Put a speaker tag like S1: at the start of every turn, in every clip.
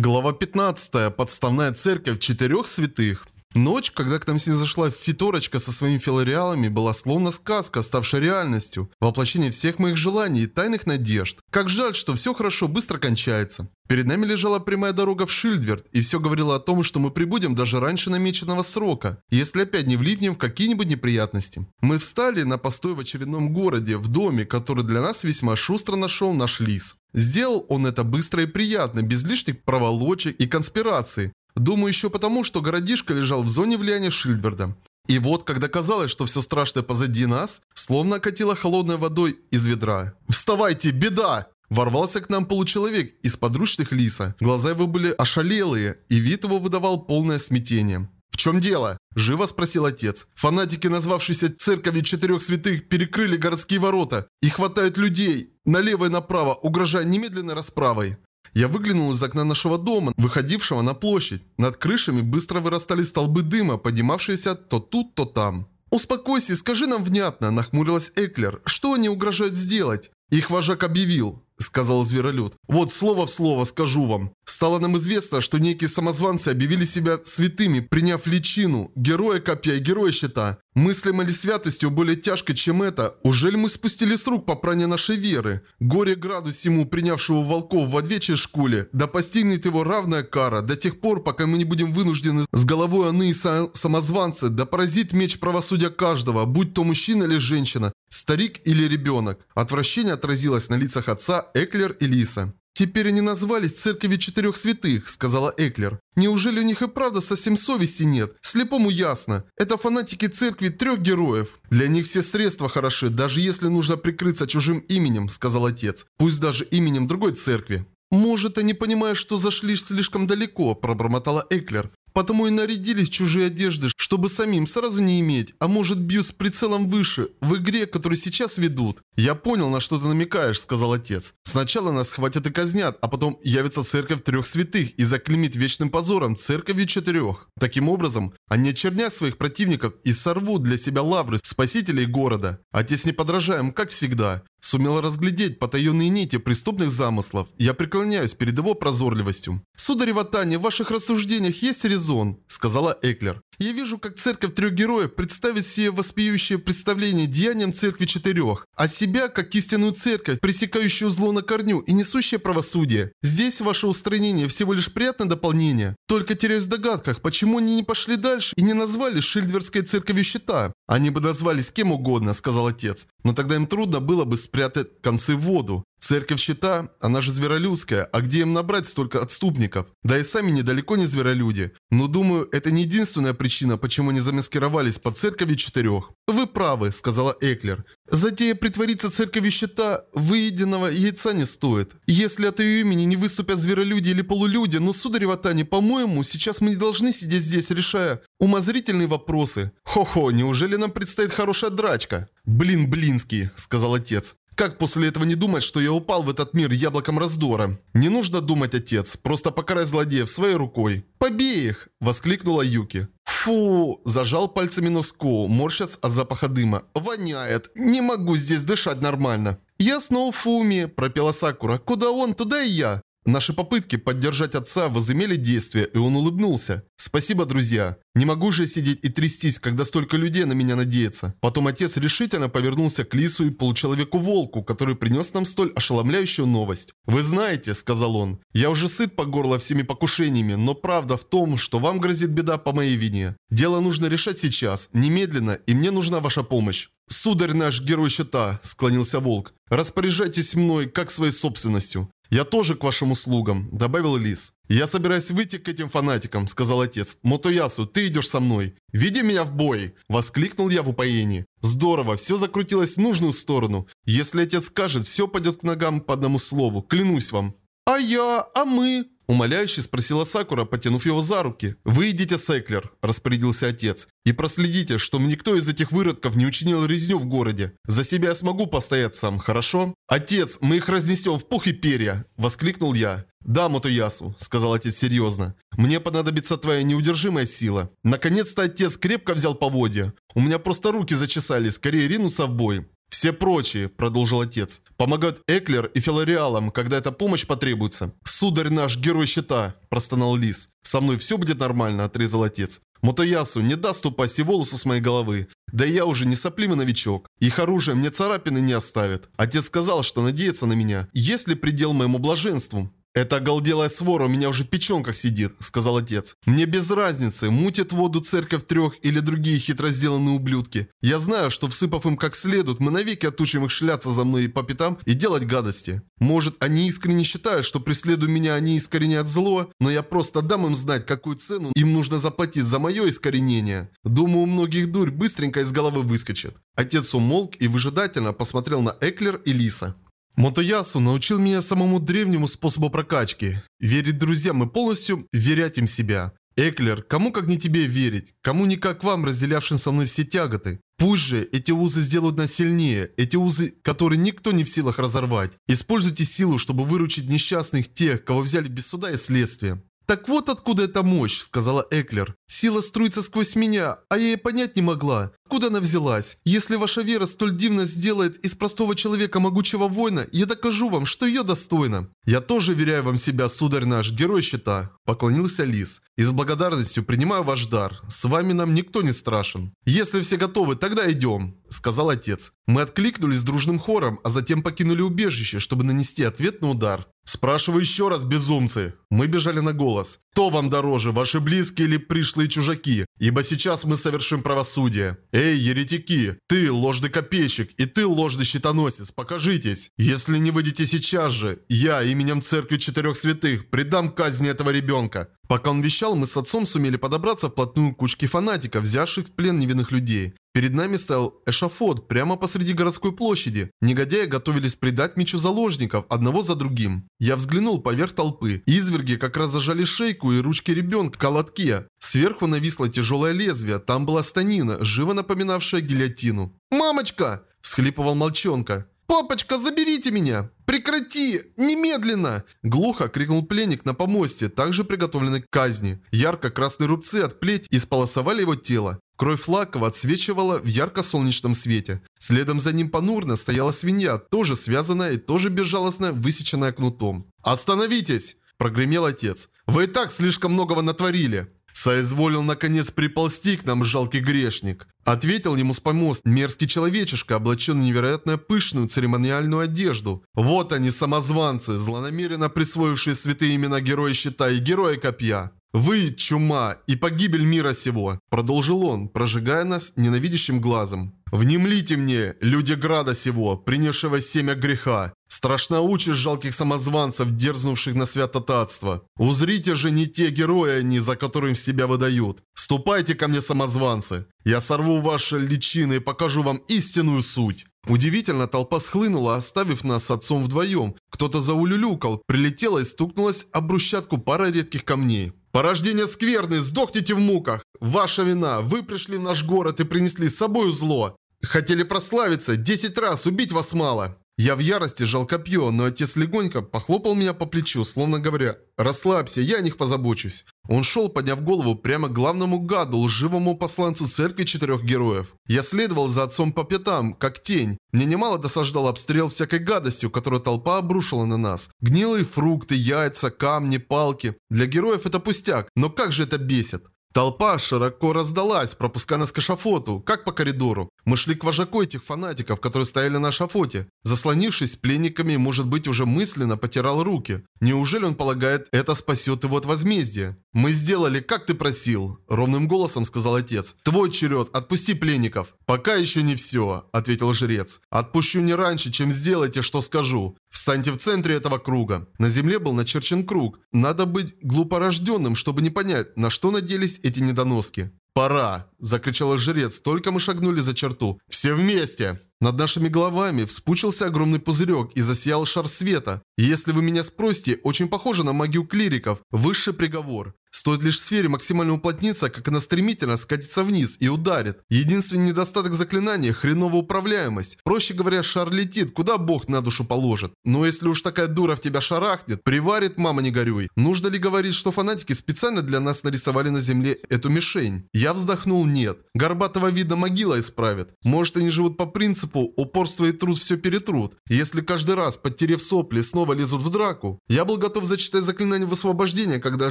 S1: Глава 15. Подставная церковь четырех святых. Ночь, когда к нам снизошла фиторочка со своими филариалами, была словно сказка, ставшая реальностью. Воплощение всех моих желаний и тайных надежд. Как жаль, что все хорошо быстро кончается. Перед нами лежала прямая дорога в Шильдверд, и все говорило о том, что мы прибудем даже раньше намеченного срока, если опять не влипнем в какие-нибудь неприятности. Мы встали на постой в очередном городе, в доме, который для нас весьма шустро нашел наш лис. Сделал он это быстро и приятно, без лишних проволочек и конспираций. Думаю, еще потому, что городишко лежал в зоне влияния Шильдверда. И вот, когда казалось, что все страшное позади нас, словно окатило холодной водой из ведра. «Вставайте, беда!» Ворвался к нам получеловек из подручных Лиса. Глаза его были ошалелые, и вид его выдавал полное смятение. «В чем дело?» – живо спросил отец. «Фанатики, назвавшиеся церковью четырех святых, перекрыли городские ворота и хватают людей налево и направо, угрожая немедленной расправой». Я выглянул из окна нашего дома, выходившего на площадь. Над крышами быстро вырастали столбы дыма, поднимавшиеся то тут, то там. «Успокойся и скажи нам внятно», – нахмурилась Эклер. «Что они угрожают сделать?» Их вожак объявил. — сказал Зверолюд. «Вот слово в слово скажу вам. Стало нам известно, что некие самозванцы объявили себя святыми, приняв личину, героя копья и героя щита. Мыслим ли святостью более тяжкой, чем это? Ужели мы спустили с рук попрание нашей веры? Горе градус ему, принявшего волков в овечьей школе, да постигнет его равная кара, до тех пор, пока мы не будем вынуждены с головой они и самозванцы, да поразит меч правосудия каждого, будь то мужчина или женщина, старик или ребенок. Отвращение отразилось на лицах отца, Эклер и Лиса. «Теперь они назвались Церковью Четырех Святых», — сказала Эклер. «Неужели у них и правда совсем совести нет? Слепому ясно. Это фанатики Церкви Трех Героев. Для них все средства хороши, даже если нужно прикрыться чужим именем», — сказал отец. «Пусть даже именем другой церкви». «Может, они понимают, что зашли слишком далеко», – пробормотала Эклер. Потому и нарядились чужие одежды, чтобы самим сразу не иметь, а может бью с прицелом выше, в игре, которую сейчас ведут. «Я понял, на что ты намекаешь», — сказал отец. «Сначала нас схватят и казнят, а потом явится церковь трех святых и заклемит вечным позором церковью четырех. Таким образом, они очернят своих противников и сорвут для себя лавры спасителей города. Отец неподражаем, как всегда. Сумел разглядеть потаенные нити преступных замыслов. Я преклоняюсь перед его прозорливостью. «Сударь Ватани, в ваших рассуждениях есть резон», — сказала Эклер. «Я вижу, как церковь трех героев представит себе воспеющее представление деянием церкви четырех, а себя как истинную церковь, пресекающую зло на корню и несущее правосудие. Здесь ваше устранение всего лишь приятное дополнение. Только теряюсь в догадках, почему они не пошли дальше и не назвали Шильдверской церковью щита. Они бы назвались кем угодно», — сказал отец. «Но тогда им трудно было бы спрятать концы в воду. Церковь щита, она же зверолюдская, а где им набрать столько отступников? Да и сами недалеко не зверолюди. Но думаю, это не единственная причина, почему они замаскировались под церковью четырех. Вы правы, сказала Эклер. Затея притвориться церковью щита выеденного яйца не стоит. Если от ее имени не выступят зверолюди или полулюди, но, сударь Ватани, по-моему, сейчас мы не должны сидеть здесь, решая умозрительные вопросы. Хо-хо, неужели нам предстоит хорошая драчка? Блин, блинский, сказал отец. Как после этого не думать, что я упал в этот мир яблоком раздора? Не нужно думать, отец. Просто покарай злодеев своей рукой. Побей их! Воскликнула Юки. Фу! Зажал пальцами носку, морщась от запаха дыма. Воняет. Не могу здесь дышать нормально. «Я снова Фуми», – пропела Сакура. «Куда он, туда и я». Наши попытки поддержать отца возымели действие, и он улыбнулся. Спасибо, друзья. Не могу же сидеть и трястись, когда столько людей на меня надеется. Потом отец решительно повернулся к Лису и получеловеку-волку, который принес нам столь ошеломляющую новость. «Вы знаете», — сказал он, — «я уже сыт по горло всеми покушениями, но правда в том, что вам грозит беда по моей вине. Дело нужно решать сейчас, немедленно, и мне нужна ваша помощь». «Сударь наш герой щита», — склонился волк, — «распоряжайтесь мной, как своей собственностью. «Я тоже к вашим услугам», – добавил Лис. «Я собираюсь выйти к этим фанатикам», – сказал отец. «Мотоясу, ты идешь со мной. Веди меня в бой!» – воскликнул я в упоении. «Здорово, все закрутилось в нужную сторону. Если отец скажет, все пойдет к ногам по одному слову, клянусь вам». «А я? А мы?» Умоляюще спросила Сакура, потянув его за руки. «Вы идите, Секлер», – распорядился отец. «И проследите, чтобы никто из этих выродков не учинил резню в городе. За себя я смогу постоять сам, хорошо?» «Отец, мы их разнесем в пух и перья!» – воскликнул я. «Да, Мотоясу», – сказал отец серьезно. «Мне понадобится твоя неудержимая сила». Наконец-то отец крепко взял поводья. У меня просто руки зачесали, скорее ринуться в бой. Все прочие, продолжил отец, помогают Эклер и Филариалам, когда эта помощь потребуется. Сударь наш, герой щита, простонал Лис. Со мной все будет нормально, отрезал отец. Мотоясу не даст упасть и волосу с моей головы. Да я уже не сопливый новичок. Их оружие мне царапины не оставит. Отец сказал, что надеется на меня. Есть ли предел моему блаженству? «Эта оголделая свора у меня уже в печенках сидит», — сказал отец. «Мне без разницы, мутит воду церковь трех или другие хитро сделанные ублюдки. Я знаю, что всыпав им как следует, мы навеки отучим их шляться за мной по пятам и делать гадости. Может, они искренне считают, что преследуя меня, они искореняют зло, но я просто дам им знать, какую цену им нужно заплатить за мое искоренение. Думаю, у многих дурь быстренько из головы выскочит». Отец умолк и выжидательно посмотрел на Эклер и Лиса. Мотоясу научил меня самому древнему способу прокачки. Верить друзьям и полностью верять им себя. Эклер, кому как не тебе верить? Кому не как вам, разделявшим со мной все тяготы? Пусть же эти узы сделают нас сильнее, эти узы, которые никто не в силах разорвать. Используйте силу, чтобы выручить несчастных тех, кого взяли без суда и следствия. «Так вот откуда эта мощь», — сказала Эклер. «Сила струится сквозь меня, а я и понять не могла. Откуда она взялась? Если ваша вера столь дивно сделает из простого человека могучего воина, я докажу вам, что ее достойно». «Я тоже веряю вам себя, сударь наш, герой щита», — поклонился Лис. «И с благодарностью принимаю ваш дар. С вами нам никто не страшен». «Если все готовы, тогда идем», — сказал отец. Мы откликнулись дружным хором, а затем покинули убежище, чтобы нанести ответный удар. Спрашиваю еще раз, безумцы. Мы бежали на голос. Кто вам дороже, ваши близкие или пришлые чужаки? Ибо сейчас мы совершим правосудие. Эй, еретики, ты ложный копейщик и ты ложный щитоносец, покажитесь. Если не выйдете сейчас же, я именем Церкви Четырех Святых предам казни этого ребенка. Пока он вещал, мы с отцом сумели подобраться вплотную к кучке фанатиков, взявших в плен невинных людей. Перед нами стоял эшафот прямо посреди городской площади. Негодяи готовились предать мечу заложников одного за другим. Я взглянул поверх толпы. Изверги как раз зажали шейку и ручки ребенка к колотке. Сверху нависло тяжелое лезвие, там была станина, живо напоминавшая гильотину. «Мамочка!» – всхлипывал мальчонка. «Папочка, заберите меня! Прекрати! Немедленно!» Глухо крикнул пленник на помосте, также приготовленный к казни. Ярко-красные рубцы от плеть исполосовали его тело. Кровь Флакова отсвечивала в ярко-солнечном свете. Следом за ним понурно стояла свинья, тоже связанная и тоже безжалостно высеченная кнутом. «Остановитесь!» – прогремел отец. «Вы и так слишком многого натворили!» Соизволил наконец приползти к нам жалкий грешник. Ответил ему с помост мерзкий человечишка, облаченный невероятно пышную церемониальную одежду. Вот они, самозванцы, злонамеренно присвоившие святые имена Героя Щита и Героя Копья. «Вы – чума и погибель мира сего», – продолжил он, прожигая нас ненавидящим глазом. «Внемлите мне, люди града сего, принявшего семя греха. Страшна участь жалких самозванцев, дерзнувших на святотатство. Узрите же не те герои они, за которым себя выдают. Ступайте ко мне, самозванцы. Я сорву ваши личины и покажу вам истинную суть». Удивительно, толпа схлынула, оставив нас с отцом вдвоем. Кто-то заулюлюкал, прилетела и стукнулась об брусчатку пара редких камней. «Порождение скверны, сдохните в муках! Ваша вина, вы пришли в наш город и принесли с собой зло! Хотели прославиться, десять раз убить вас мало!» Я в ярости жал копье, но отец легонько похлопал меня по плечу, словно говоря, «Расслабься, я о них позабочусь». Он шел, подняв голову прямо к главному гаду, лживому посланцу церкви четырех героев. Я следовал за отцом по пятам, как тень. Мне немало досаждал обстрел всякой гадостью, которую толпа обрушила на нас. Гнилые фрукты, яйца, камни, палки. Для героев это пустяк, но как же это бесит. Толпа широко раздалась, пропуская нас к эшафоту, как по коридору. Мы шли к вожаку этих фанатиков, которые стояли на эшафоте. Заслонившись пленниками, может быть, уже мысленно потирал руки. Неужели он полагает, это спасет его от возмездия? «Мы сделали, как ты просил», – ровным голосом сказал отец. «Твой черед, отпусти пленников». «Пока еще не все», – ответил жрец. «Отпущу не раньше, чем сделайте, что скажу. Встаньте в центре этого круга». На земле был начерчен круг. Надо быть глупорожденным, чтобы не понять, на что надеялись эти недоноски. «Пора!» – закричал жрец, только мы шагнули за черту. «Все вместе!» Над нашими головами вспучился огромный пузырек и засиял шар света. Если вы меня спросите, очень похоже на магию клириков. Высший приговор. Стоит лишь сфере максимально уплотниться, как она стремительно скатится вниз и ударит. Единственный недостаток заклинания – хреновая управляемость. Проще говоря, шар летит, куда бог на душу положит. Но если уж такая дура в тебя шарахнет, приварит, мама не горюй. Нужно ли говорить, что фанатики специально для нас нарисовали на земле эту мишень? Я вздохнул нет. Горбатого вида могила исправит. Может они живут по принципу упорство и труд все перетрут. Если каждый раз, подтерев сопли, снова лезут в драку. Я был готов зачитать заклинание высвобождения, когда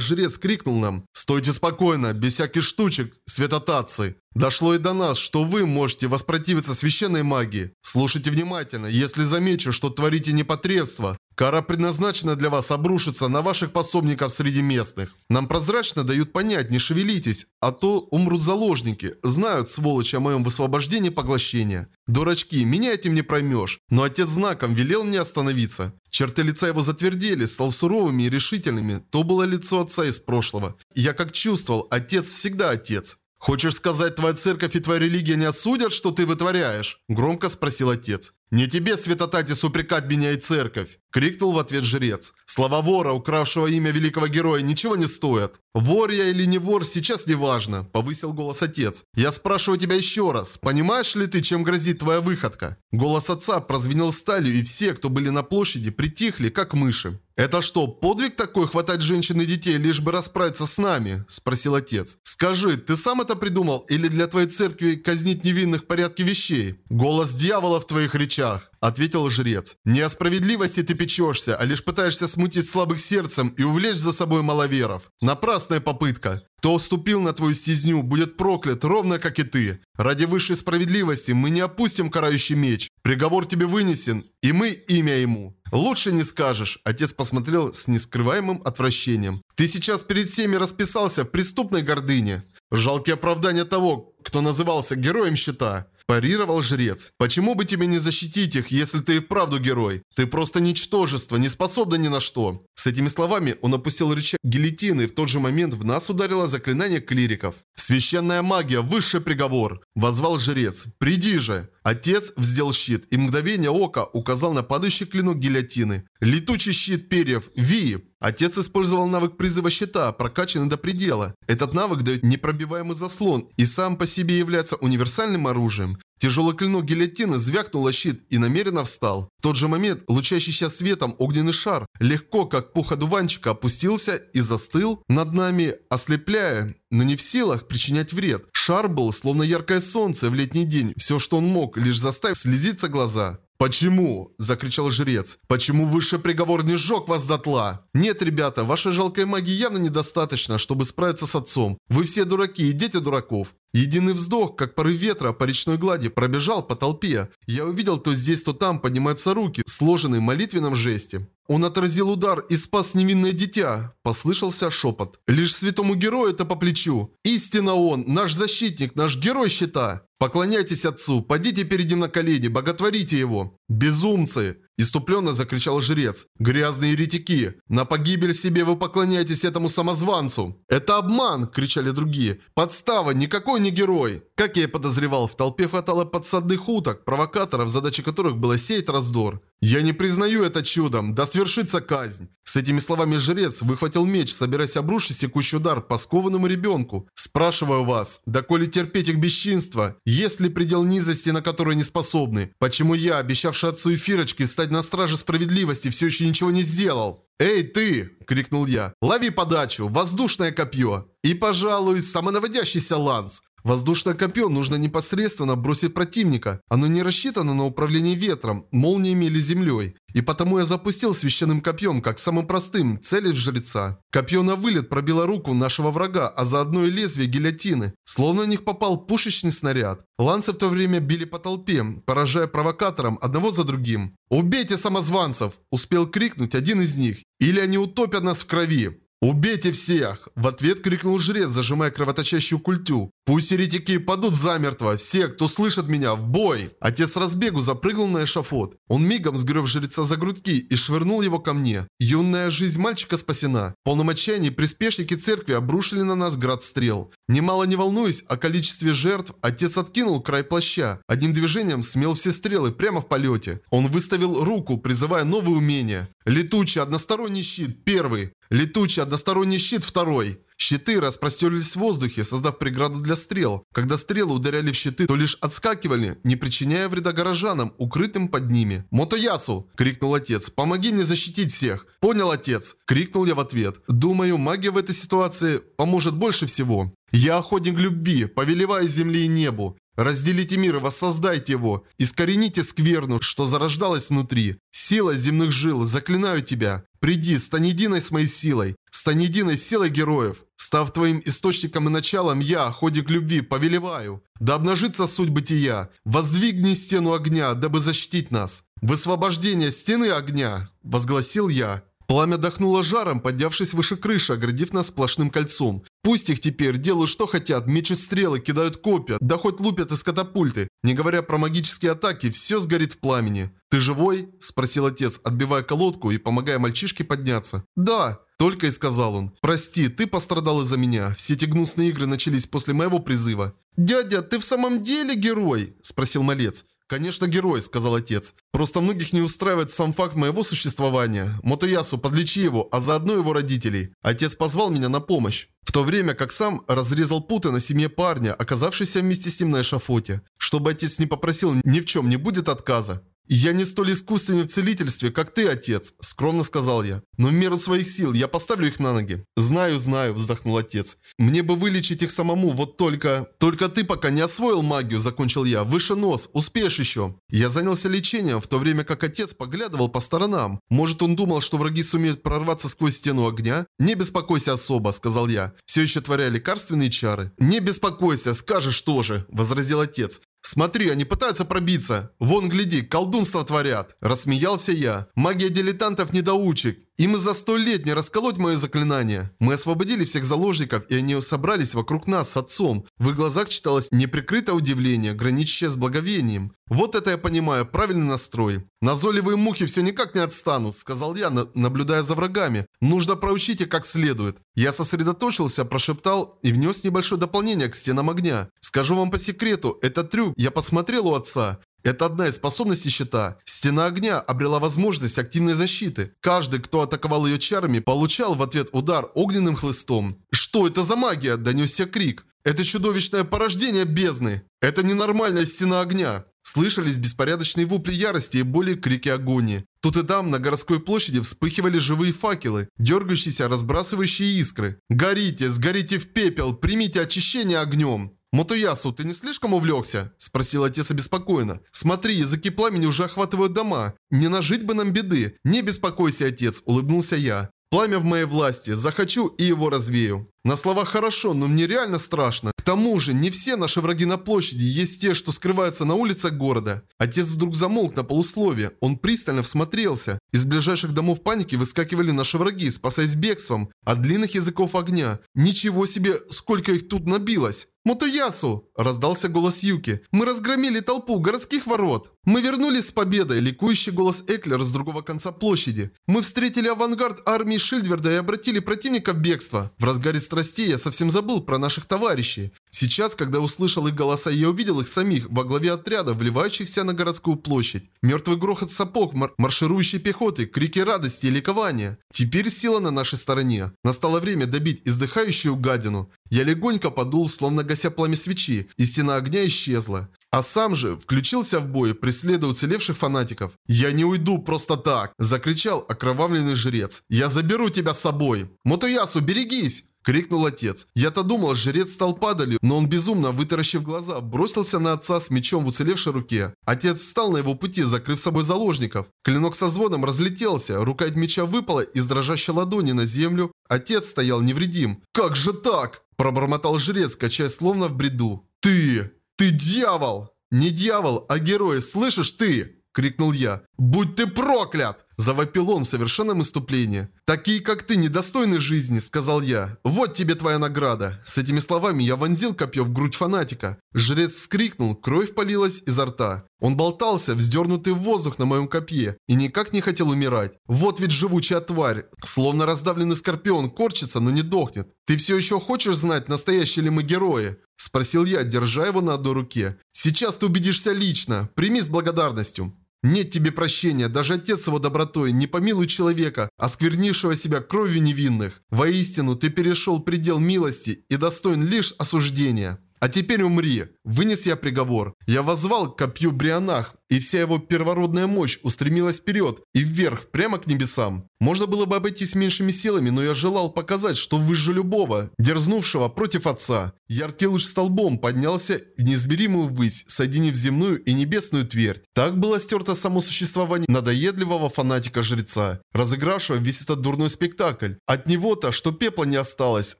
S1: жрец крикнул нам «Стойте спокойно, без всяких штучек, светотатцы!» Дошло и до нас, что вы можете воспротивиться священной магии. Слушайте внимательно, если замечу, что творите непотребство, кара предназначена для вас обрушиться на ваших пособников среди местных. Нам прозрачно дают понять, не шевелитесь, а то умрут заложники, знают, сволочи, о моем высвобождении поглощения. Дурачки, меня этим не проймешь, но отец знаком велел мне остановиться. Черты лица его затвердели, стал суровыми и решительными. То было лицо отца из прошлого. Я как чувствовал, отец всегда отец. «Хочешь сказать, твоя церковь и твоя религия не осудят, что ты вытворяешь?» Громко спросил отец. «Не тебе, Светотатис, упрекать меня и церковь!» Крикнул в ответ жрец. «Слова вора, укравшего имя великого героя, ничего не стоят. Вор я или не вор, сейчас не важно», — повысил голос отец. «Я спрашиваю тебя еще раз, понимаешь ли ты, чем грозит твоя выходка?» Голос отца прозвенел сталью, и все, кто были на площади, притихли, как мыши. «Это что, подвиг такой хватать женщин и детей, лишь бы расправиться с нами?» – спросил отец. «Скажи, ты сам это придумал или для твоей церкви казнить невинных в порядке вещей? Голос дьявола в твоих речах!» – ответил жрец. «Не о справедливости ты печешься, а лишь пытаешься смутить слабых сердцем и увлечь за собой маловеров. Напрасная попытка. Кто уступил на твою стезню, будет проклят, ровно как и ты. Ради высшей справедливости мы не опустим карающий меч. Приговор тебе вынесен, и мы имя ему. Лучше не скажешь. Отец посмотрел с нескрываемым отвращением. Ты сейчас перед всеми расписался в преступной гордыне. Жалкие оправдания того, кто назывался героем щита. Парировал жрец. «Почему бы тебе не защитить их, если ты и вправду герой? Ты просто ничтожество, не способна ни на что». С этими словами он опустил рычаг гильотины, и в тот же момент в нас ударило заклинание клириков. «Священная магия, высший приговор!» – возвал жрец. «Приди же!» Отец вздел щит и мгновение ока указал на падающий клинок гильотины. Летучий щит перьев. Ви. Отец использовал навык призыва щита, прокачанный до предела. Этот навык дает непробиваемый заслон и сам по себе является универсальным оружием. Тяжелый клинок гильотины звякнул о щит и намеренно встал. В тот же момент лучащийся светом огненный шар легко, как пух одуванчика, опустился и застыл над нами, ослепляя, но не в силах причинять вред. Шар был словно яркое солнце в летний день, все, что он мог, лишь заставить слезиться глаза. «Почему?» – закричал жрец. «Почему высший приговор не сжег вас дотла?» «Нет, ребята, вашей жалкой магии явно недостаточно, чтобы справиться с отцом. Вы все дураки и дети дураков. Единый вздох, как порыв ветра по речной глади, пробежал по толпе. Я увидел, то здесь, то там поднимаются руки, сложенные молитвенном жесте. Он отразил удар и спас невинное дитя. Послышался шепот. Лишь святому герою это по плечу. Истинно он, наш защитник, наш герой щита. Поклоняйтесь отцу, падите перед ним на колени, боготворите его. Безумцы! Иступленно закричал жрец. «Грязные еретики! На погибель себе вы поклоняетесь этому самозванцу!» «Это обман!» – кричали другие. «Подстава! Никакой не герой!» Как я и подозревал, в толпе хватало подсадных уток, провокаторов, задача которых была сеять раздор. «Я не признаю это чудом! Да свершится казнь!» С этими словами жрец выхватил меч, собираясь обрушить секущий удар по скованному ребенку. «Спрашиваю вас, доколе терпеть их бесчинство? Есть ли предел низости, на который не способны? Почему я, обещавший отцу Эфирочки стать на страже справедливости, все еще ничего не сделал?» «Эй, ты!» – крикнул я. «Лови подачу! Воздушное копье!» И, пожалуй, самонаводящийся ланс. Воздушное копье нужно непосредственно бросить противника. Оно не рассчитано на управление ветром, молниями или землей. И потому я запустил священным копьем, как самым простым, целясь в жреца. Копье на вылет пробило руку нашего врага, а заодно и лезвие гильотины. Словно в них попал пушечный снаряд. Ланцы в то время били по толпе, поражая провокаторам одного за другим. «Убейте самозванцев!» – успел крикнуть один из них. «Или они утопят нас в крови!» «Убейте всех!» – в ответ крикнул жрец, зажимая кровоточащую культю. «Пусть еретики падут замертво! Все, кто слышит меня, в бой!» Отец разбегу запрыгнул на эшафот. Он мигом сгреб жреца за грудки и швырнул его ко мне. Юная жизнь мальчика спасена. В полном отчаянии приспешники церкви обрушили на нас град стрел. Немало не волнуясь о количестве жертв, отец откинул край плаща. Одним движением смел все стрелы прямо в полете. Он выставил руку, призывая новые умения. Летучий односторонний щит – первый. Летучий односторонний щит – второй. Щиты распростерлись в воздухе, создав преграду для стрел. Когда стрелы ударяли в щиты, то лишь отскакивали, не причиняя вреда горожанам, укрытым под ними. «Мотоясу!» – крикнул отец. «Помоги мне защитить всех!» «Понял, отец!» – крикнул я в ответ. «Думаю, магия в этой ситуации поможет больше всего. Я охотник любви, повелеваю земле и небу. Разделите мир и воссоздайте его. Искорените скверну, что зарождалась внутри. Сила земных жил, заклинаю тебя. Приди, стань единой с моей силой. Стань единой силой героев. Став твоим источником и началом, я, ходик любви, повелеваю. Да обнажится суть бытия. Воздвигни стену огня, дабы защитить нас. Высвобождение стены огня, возгласил я. Пламя дохнуло жаром, поднявшись выше крыши, оградив нас сплошным кольцом. Пусть их теперь делают что хотят, мечут стрелы, кидают копья, да хоть лупят из катапульты. Не говоря про магические атаки, все сгорит в пламени. «Ты живой?» – спросил отец, отбивая колодку и помогая мальчишке подняться. «Да», – только и сказал он. «Прости, ты пострадал из-за меня. Все эти гнусные игры начались после моего призыва». «Дядя, ты в самом деле герой?» – спросил малец. «Конечно, герой», — сказал отец. «Просто многих не устраивает сам факт моего существования. Мотоясу, подлечи его, а заодно его родителей. Отец позвал меня на помощь. В то время как сам разрезал путы на семье парня, оказавшейся вместе с ним на эшафоте. Чтобы отец не попросил ни в чем не будет отказа. «Я не столь искусственен в целительстве, как ты, отец», – скромно сказал я. «Но в меру своих сил я поставлю их на ноги». «Знаю, знаю», – вздохнул отец. «Мне бы вылечить их самому, вот только...» «Только ты пока не освоил магию», – закончил я. «Выше нос, успеешь еще». Я занялся лечением, в то время как отец поглядывал по сторонам. Может, он думал, что враги сумеют прорваться сквозь стену огня? «Не беспокойся особо», – сказал я, все еще творя лекарственные чары. «Не беспокойся, скажешь тоже», – возразил отец. «Смотри, они пытаются пробиться. Вон, гляди, колдунство творят!» Рассмеялся я. «Магия дилетантов-недоучек. Им и за сто лет не расколоть мое заклинание. Мы освободили всех заложников, и они собрались вокруг нас с отцом. В их глазах читалось неприкрытое удивление, граничащее с благовением. Вот это я понимаю, правильный настрой. «Назойливые мухи все никак не отстанут», — сказал я, наблюдая за врагами. «Нужно проучить их как следует». Я сосредоточился, прошептал и внес небольшое дополнение к стенам огня. Скажу вам по секрету, этот трюк я посмотрел у отца. Это одна из способностей щита. Стена огня обрела возможность активной защиты. Каждый, кто атаковал ее чарами, получал в ответ удар огненным хлыстом. «Что это за магия?» – донесся крик. «Это чудовищное порождение бездны! Это ненормальная стена огня!» Слышались беспорядочные вопли ярости и боли крики агонии. Тут и там на городской площади вспыхивали живые факелы, дергающиеся, разбрасывающие искры. «Горите, сгорите в пепел, примите очищение огнем!» «Мотоясу, ты не слишком увлекся?» – спросил отец обеспокоенно. «Смотри, языки пламени уже охватывают дома. Не нажить бы нам беды. Не беспокойся, отец», – улыбнулся я. «Пламя в моей власти. Захочу и его развею». На словах хорошо, но мне реально страшно. К тому же, не все наши враги на площади, есть те, что скрываются на улицах города. Отец вдруг замолк на полусловие. Он пристально всмотрелся. Из ближайших домов паники выскакивали наши враги, спасаясь бегством от длинных языков огня. Ничего себе, сколько их тут набилось. «Мотоясу!» – раздался голос Юки. «Мы разгромили толпу городских ворот!» «Мы вернулись с победой!» – ликующий голос Эклер с другого конца площади. «Мы встретили авангард армии Шильдверда и обратили противника в бегство!» В разгаре страстей я совсем забыл про наших товарищей. Сейчас, когда услышал их голоса, я увидел их самих во главе отряда, вливающихся на городскую площадь. Мертвый грохот сапог, мар марширующей пехоты, крики радости и ликования. Теперь сила на нашей стороне. Настало время добить издыхающую гадину. Я легонько подул, словно гася пламя свечи, и стена огня исчезла. А сам же включился в бой, преследуя уцелевших фанатиков. «Я не уйду просто так!» – закричал окровавленный жрец. «Я заберу тебя с собой!» «Мотоясу, берегись!» Крикнул отец. Я-то думал, жрец стал падалью, но он безумно, вытаращив глаза, бросился на отца с мечом в уцелевшей руке. Отец встал на его пути, закрыв собой заложников. Клинок со звоном разлетелся, рукоять меча выпала из дрожащей ладони на землю. Отец стоял невредим. «Как же так?» Пробормотал жрец, качаясь словно в бреду. «Ты! Ты дьявол!» «Не дьявол, а герой, слышишь ты?» Крикнул я. «Будь ты проклят!» Завопил он в совершенном иступлении. «Такие, как ты, недостойны жизни», — сказал я. «Вот тебе твоя награда». С этими словами я вонзил копье в грудь фанатика. Жрец вскрикнул, кровь полилась изо рта. Он болтался, вздернутый в воздух на моем копье, и никак не хотел умирать. Вот ведь живучая тварь. Словно раздавленный скорпион, корчится, но не дохнет. «Ты все еще хочешь знать, настоящие ли мы герои?» Спросил я, держа его на одной руке. «Сейчас ты убедишься лично. Прими с благодарностью». Нет тебе прощения, даже отец его добротой, не помилуй человека, осквернившего себя кровью невинных. Воистину, ты перешел предел милости и достоин лишь осуждения. А теперь умри. Вынес я приговор. Я возвал к копью Брианах, и вся его первородная мощь устремилась вперед и вверх, прямо к небесам. Можно было бы обойтись меньшими силами, но я желал показать, что выжжу любого, дерзнувшего против отца. Яркий луч столбом поднялся в неизмеримую ввысь, соединив земную и небесную твердь. Так было стерто само существование надоедливого фанатика-жреца, разыгравшего весь этот дурной спектакль. От него-то, что пепла не осталось,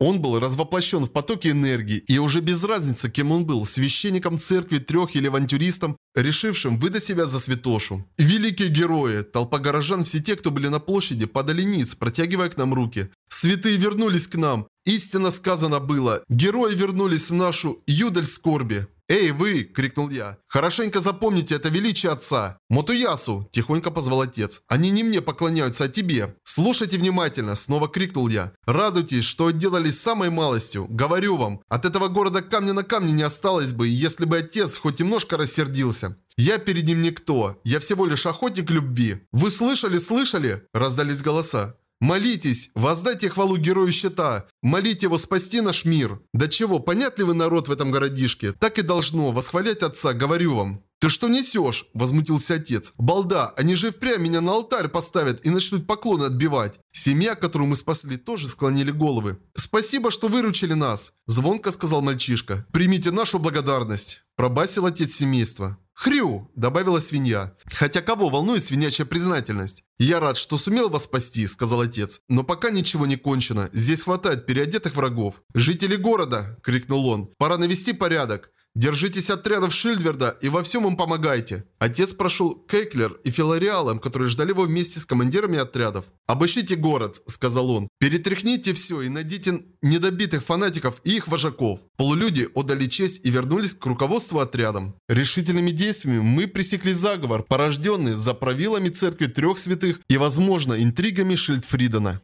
S1: он был развоплощен в потоке энергии, и уже без разницы, кем он был, священником церкви трех или авантюристом, решившим выдать себя за святошу. Великие герои! Толпа горожан, все те, кто были на площади, падали ниц, протягивая к нам руки. Святые вернулись к нам. Истинно сказано было. Герои вернулись в нашу юдаль скорби. «Эй, вы!» – крикнул я. «Хорошенько запомните это величие отца!» «Мотуясу!» – тихонько позвал отец. «Они не мне поклоняются, а тебе!» «Слушайте внимательно!» – снова крикнул я. «Радуйтесь, что отделались самой малостью! Говорю вам, от этого города камня на камне не осталось бы, если бы отец хоть немножко рассердился!» Я перед ним никто. Я всего лишь охотник любви. Вы слышали, слышали? Раздались голоса. Молитесь, воздайте хвалу герою щита, молите его спасти наш мир. Да чего, понятливый народ в этом городишке, так и должно, восхвалять отца, говорю вам. «Ты что несешь?» – возмутился отец. «Балда, они же впрямь меня на алтарь поставят и начнут поклоны отбивать». Семья, которую мы спасли, тоже склонили головы. «Спасибо, что выручили нас», – звонко сказал мальчишка. «Примите нашу благодарность», – пробасил отец семейства. «Хрю!» – добавила свинья. «Хотя кого волнует свинячья признательность?» «Я рад, что сумел вас спасти», – сказал отец. «Но пока ничего не кончено. Здесь хватает переодетых врагов». «Жители города!» – крикнул он. «Пора навести порядок. Держитесь отрядов Шильдверда и во всем им помогайте. Отец прошел Кейклер и Филариалам, которые ждали его вместе с командирами отрядов. «Обыщите город», — сказал он. «Перетряхните все и найдите недобитых фанатиков и их вожаков». Полулюди отдали честь и вернулись к руководству отрядом. Решительными действиями мы пресекли заговор, порожденный за правилами церкви трех святых и, возможно, интригами Шильдфридена.